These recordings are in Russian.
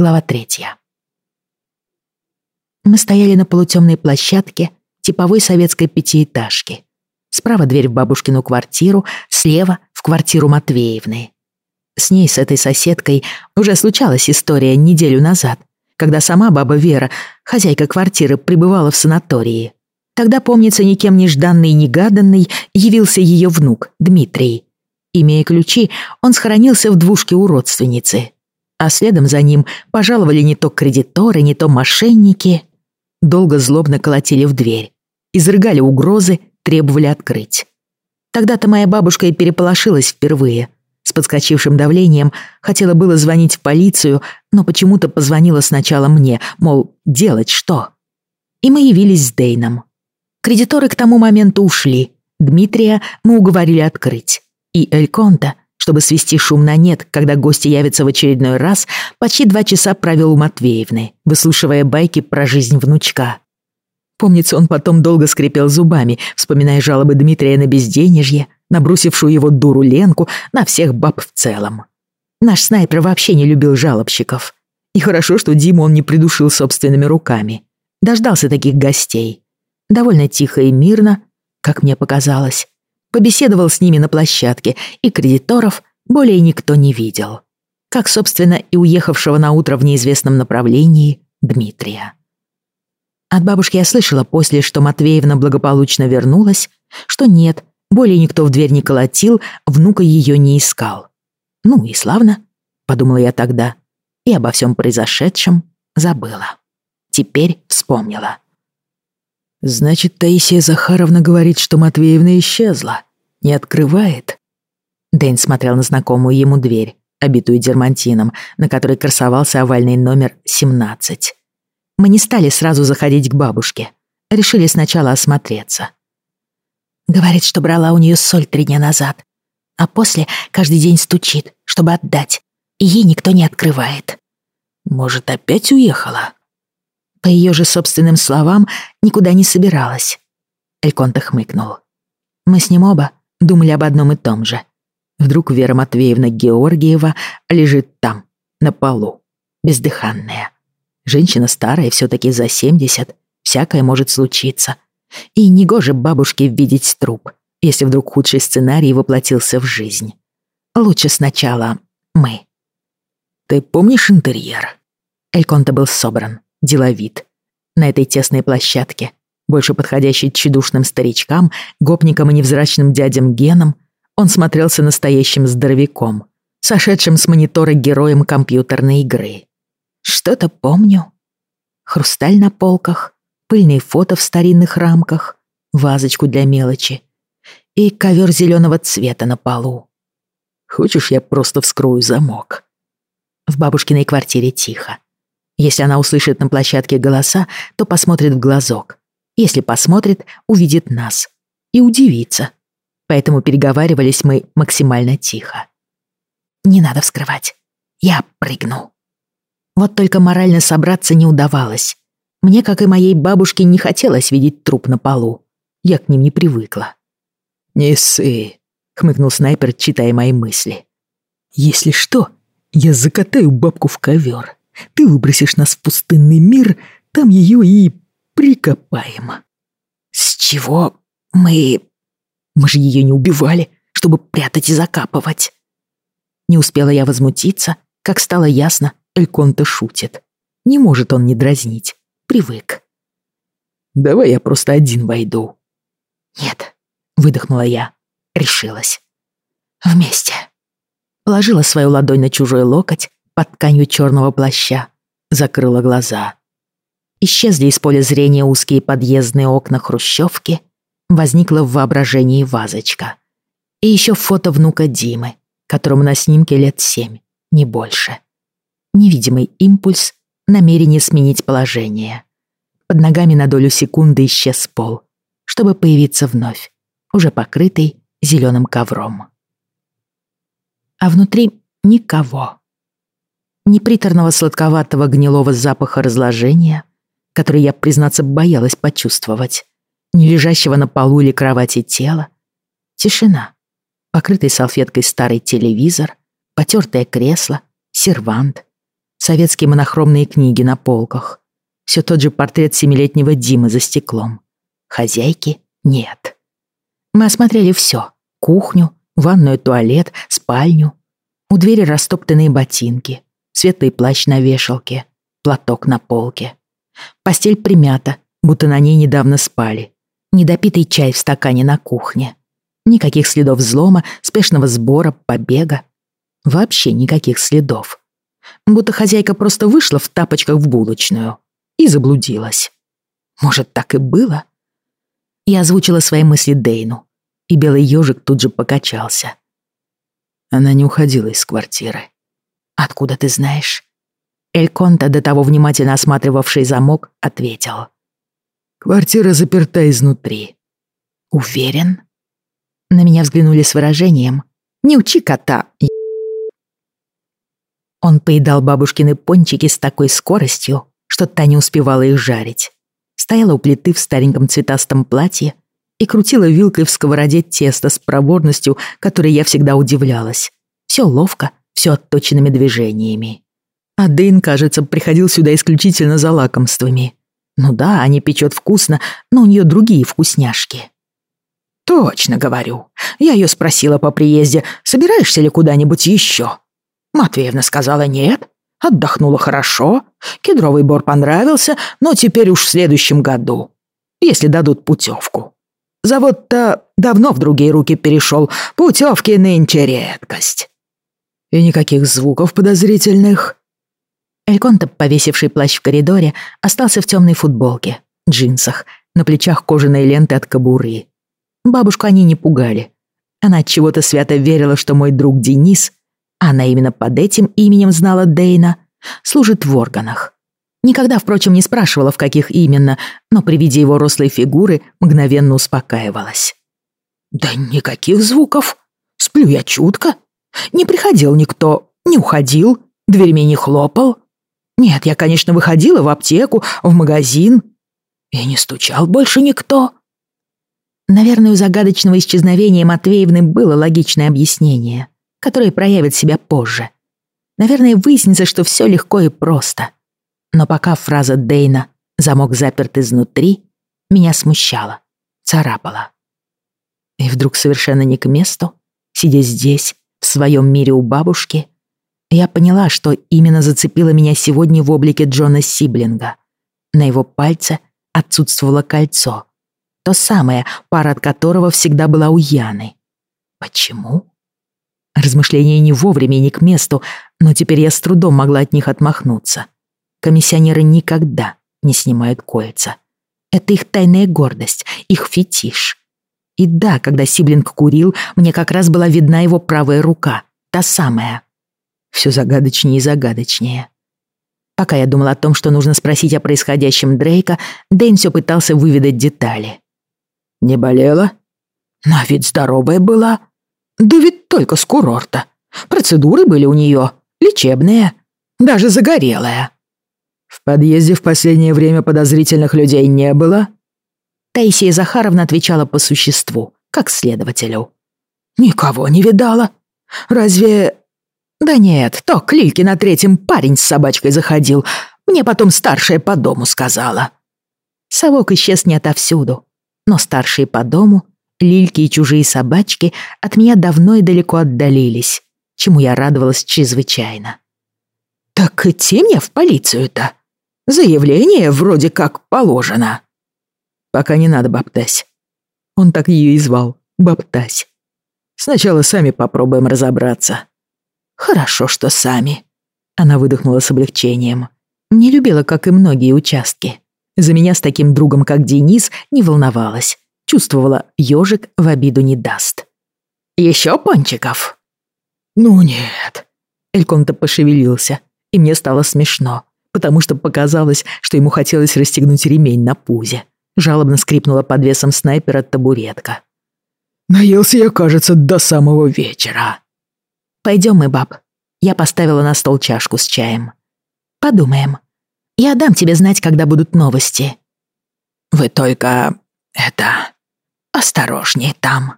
Глава третья. Мы стояли на полутемной площадке типовой советской пятиэтажки. Справа дверь в бабушкину квартиру, слева — в квартиру Матвеевны. С ней, с этой соседкой, уже случалась история неделю назад, когда сама баба Вера, хозяйка квартиры, пребывала в санатории. Тогда, помнится, никем нежданный и негаданный явился ее внук, Дмитрий. Имея ключи, он схоронился в двушке у родственницы — а следом за ним пожаловали не то кредиторы, не то мошенники. Долго злобно колотили в дверь, изрыгали угрозы, требовали открыть. Тогда-то моя бабушка и переполошилась впервые. С подскочившим давлением хотела было звонить в полицию, но почему-то позвонила сначала мне, мол, делать что? И мы явились с Дейном. Кредиторы к тому моменту ушли. Дмитрия мы уговорили открыть. И Эльконта чтобы свести шум на нет, когда гости явятся в очередной раз, почти два часа провел у Матвеевны, выслушивая байки про жизнь внучка. Помнится, он потом долго скрипел зубами, вспоминая жалобы Дмитрия на безденежье, набрусившую его дуру Ленку, на всех баб в целом. Наш снайпер вообще не любил жалобщиков. И хорошо, что Диму он не придушил собственными руками. Дождался таких гостей. Довольно тихо и мирно, как мне показалось побеседовал с ними на площадке, и кредиторов более никто не видел. Как, собственно, и уехавшего на утро в неизвестном направлении Дмитрия. От бабушки я слышала после, что Матвеевна благополучно вернулась, что нет, более никто в дверь не колотил, внука ее не искал. Ну и славно, подумала я тогда, и обо всем произошедшем забыла. Теперь вспомнила. «Значит, Таисия Захаровна говорит, что Матвеевна исчезла. Не открывает?» Дэн смотрел на знакомую ему дверь, обитую дермантином, на которой красовался овальный номер 17. Мы не стали сразу заходить к бабушке. Решили сначала осмотреться. Говорит, что брала у нее соль три дня назад, а после каждый день стучит, чтобы отдать, и ей никто не открывает. Может, опять уехала? По ее же собственным словам, никуда не собиралась. Эльконта хмыкнул. Мы с ним оба думали об одном и том же. Вдруг Вера Матвеевна Георгиева лежит там, на полу, бездыханная. Женщина старая, все таки за 70, всякое может случиться. И негоже бабушке видеть труп, если вдруг худший сценарий воплотился в жизнь. Лучше сначала мы. «Ты помнишь интерьер?» Эльконта был собран, деловит. На этой тесной площадке, больше подходящей тщедушным старичкам, гопникам и невзрачным дядям Генам, он смотрелся настоящим здоровяком, сошедшим с монитора героем компьютерной игры. Что-то помню. Хрусталь на полках, пыльные фото в старинных рамках, вазочку для мелочи и ковер зеленого цвета на полу. Хочешь, я просто вскрою замок? В бабушкиной квартире тихо. Если она услышит на площадке голоса, то посмотрит в глазок. Если посмотрит, увидит нас. И удивится. Поэтому переговаривались мы максимально тихо. Не надо вскрывать. Я прыгну. Вот только морально собраться не удавалось. Мне, как и моей бабушке, не хотелось видеть труп на полу. Я к ним не привыкла. «Не ссы», — хмыкнул снайпер, читая мои мысли. «Если что, я закатаю бабку в ковер. Ты выбросишь нас в пустынный мир, там ее и прикопаем. С чего мы... Мы же ее не убивали, чтобы прятать и закапывать. Не успела я возмутиться, как стало ясно, Эльконта шутит. Не может он не дразнить. Привык. Давай я просто один войду. Нет, выдохнула я. Решилась. Вместе. Положила свою ладонь на чужой локоть, под тканью черного плаща, закрыла глаза. Исчезли из поля зрения узкие подъездные окна хрущевки, возникла в воображении вазочка. И еще фото внука Димы, которому на снимке лет семь, не больше. Невидимый импульс, намерение сменить положение. Под ногами на долю секунды исчез пол, чтобы появиться вновь, уже покрытый зеленым ковром. А внутри никого ни приторного сладковатого гнилого запаха разложения, который я, признаться, боялась почувствовать, ни лежащего на полу или кровати тела. Тишина. Покрытый салфеткой старый телевизор, потертое кресло, сервант. советские монохромные книги на полках. Все тот же портрет семилетнего Димы за стеклом. Хозяйки нет. Мы осмотрели все. Кухню, ванную, туалет, спальню. У двери растоптанные ботинки, светлый плащ на вешалке, платок на полке. Постель примята, будто на ней недавно спали. Недопитый чай в стакане на кухне. Никаких следов взлома, спешного сбора, побега. Вообще никаких следов. Будто хозяйка просто вышла в тапочках в булочную и заблудилась. Может, так и было? Я озвучила свои мысли Дейну, и белый ежик тут же покачался. Она не уходила из квартиры. «Откуда ты знаешь?» Эль Конта, до того внимательно осматривавший замок, ответил. «Квартира заперта изнутри». «Уверен?» На меня взглянули с выражением «Не учи кота, Он поедал бабушкины пончики с такой скоростью, что та не успевала их жарить. Стояла у плиты в стареньком цветастом платье и крутила вилкой в сковороде тесто с проворностью, которой я всегда удивлялась. Все ловко, все отточенными движениями. А Дэйн, кажется, приходил сюда исключительно за лакомствами. Ну да, они печет вкусно, но у нее другие вкусняшки. «Точно говорю. Я ее спросила по приезде, собираешься ли куда-нибудь еще?» Матвеевна сказала нет. Отдохнула хорошо. Кедровый бор понравился, но теперь уж в следующем году. Если дадут путевку. Завод-то давно в другие руки перешел. Путевки нынче редкость. И никаких звуков подозрительных. Эльконта, повесивший плащ в коридоре, остался в темной футболке, джинсах, на плечах кожаные ленты от кобуры. Бабушку они не пугали. Она от чего-то свято верила, что мой друг Денис, она именно под этим именем знала Дейна, служит в органах. Никогда, впрочем, не спрашивала, в каких именно, но при виде его рослой фигуры мгновенно успокаивалась. «Да никаких звуков. Сплю я чутко. Не приходил никто, не уходил, дверьми не хлопал. Нет, я, конечно, выходила в аптеку, в магазин. И не стучал больше никто. Наверное, у загадочного исчезновения Матвеевны было логичное объяснение, которое проявит себя позже. Наверное, выяснится, что все легко и просто. Но пока фраза Дейна «замок заперт изнутри» меня смущала, царапала. И вдруг совершенно не к месту, сидя здесь, своем мире у бабушки, я поняла, что именно зацепило меня сегодня в облике Джона Сиблинга. На его пальце отсутствовало кольцо — то самое, пара от которого всегда была у Яны. Почему? Размышления не вовремя и не к месту, но теперь я с трудом могла от них отмахнуться. Комиссионеры никогда не снимают кольца. Это их тайная гордость, их фетиш. И да, когда Сиблинг курил, мне как раз была видна его правая рука, та самая. Все загадочнее и загадочнее. Пока я думала о том, что нужно спросить о происходящем Дрейка, Дэйн все пытался выведать детали. Не болела? На вид здоровая была. Да ведь только с курорта. Процедуры были у нее лечебные, даже загорелая. В подъезде в последнее время подозрительных людей не было? Таисия Захаровна отвечала по существу, как следователю. Никого не видала. Разве... Да нет, то к Лильке на третьем парень с собачкой заходил. Мне потом старшая по дому сказала. Совок исчез не отовсюду но старшие по дому, лильки и чужие собачки от меня давно и далеко отдалились, чему я радовалась чрезвычайно. «Так идти мне в полицию-то? Заявление вроде как положено». «Пока не надо, Баптась». Он так ее и звал, Баптась. «Сначала сами попробуем разобраться». «Хорошо, что сами». Она выдохнула с облегчением. Не любила, как и многие участки. За меня с таким другом, как Денис, не волновалась. Чувствовала, ежик в обиду не даст. «Еще пончиков?» «Ну нет». Эльконта пошевелился, и мне стало смешно, потому что показалось, что ему хотелось расстегнуть ремень на пузе. Жалобно скрипнула под весом снайпера табуретка. «Наелся я, кажется, до самого вечера». «Пойдем мы, баб». Я поставила на стол чашку с чаем. «Подумаем, я дам тебе знать, когда будут новости». «Вы только... это... осторожней там».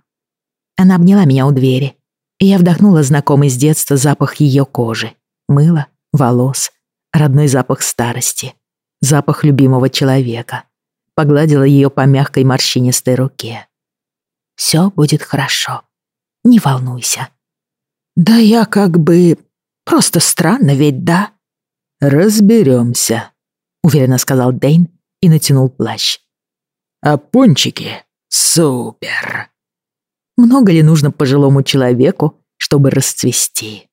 Она обняла меня у двери, и я вдохнула знакомый с детства запах ее кожи, мыла, волос, родной запах старости, запах любимого человека. Погладила ее по мягкой морщинистой руке. «Все будет хорошо. Не волнуйся». «Да я как бы... Просто странно ведь, да?» «Разберемся», — уверенно сказал Дейн и натянул плащ. «А пончики супер!» Много ли нужно пожилому человеку, чтобы расцвести?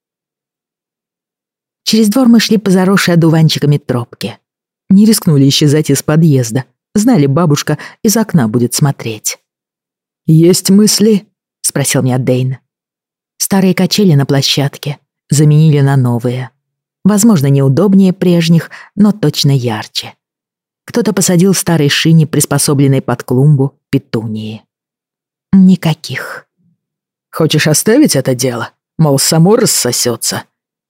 Через двор мы шли по заросшей одуванчиками тропке. Не рискнули исчезать из подъезда. Знали, бабушка из окна будет смотреть. «Есть мысли?» — спросил меня Дейн. Старые качели на площадке заменили на новые. Возможно, неудобнее прежних, но точно ярче. Кто-то посадил в старой шине, приспособленной под клумбу, петунии. Никаких. Хочешь оставить это дело? Мол, само рассосется?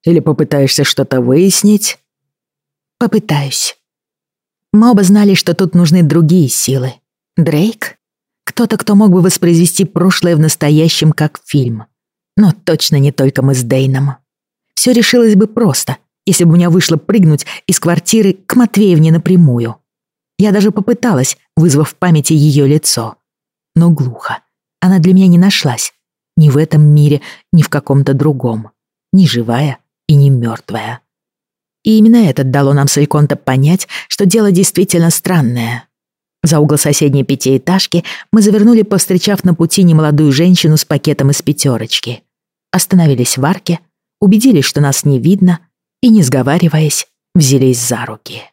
Или попытаешься что-то выяснить? Попытаюсь. Мы оба знали, что тут нужны другие силы. Дрейк? Кто-то, кто мог бы воспроизвести прошлое в настоящем, как фильм. Но точно не только мы с Дейном. Все решилось бы просто, если бы у меня вышло прыгнуть из квартиры к Матвеевне напрямую. Я даже попыталась, вызвав в памяти ее лицо. Но глухо. Она для меня не нашлась. Ни в этом мире, ни в каком-то другом. Ни живая и не мертвая. И именно это дало нам с Эльконто понять, что дело действительно странное. За угол соседней пятиэтажки мы завернули, повстречав на пути немолодую женщину с пакетом из пятерочки. Остановились в арке, убедились, что нас не видно, и, не сговариваясь, взялись за руки.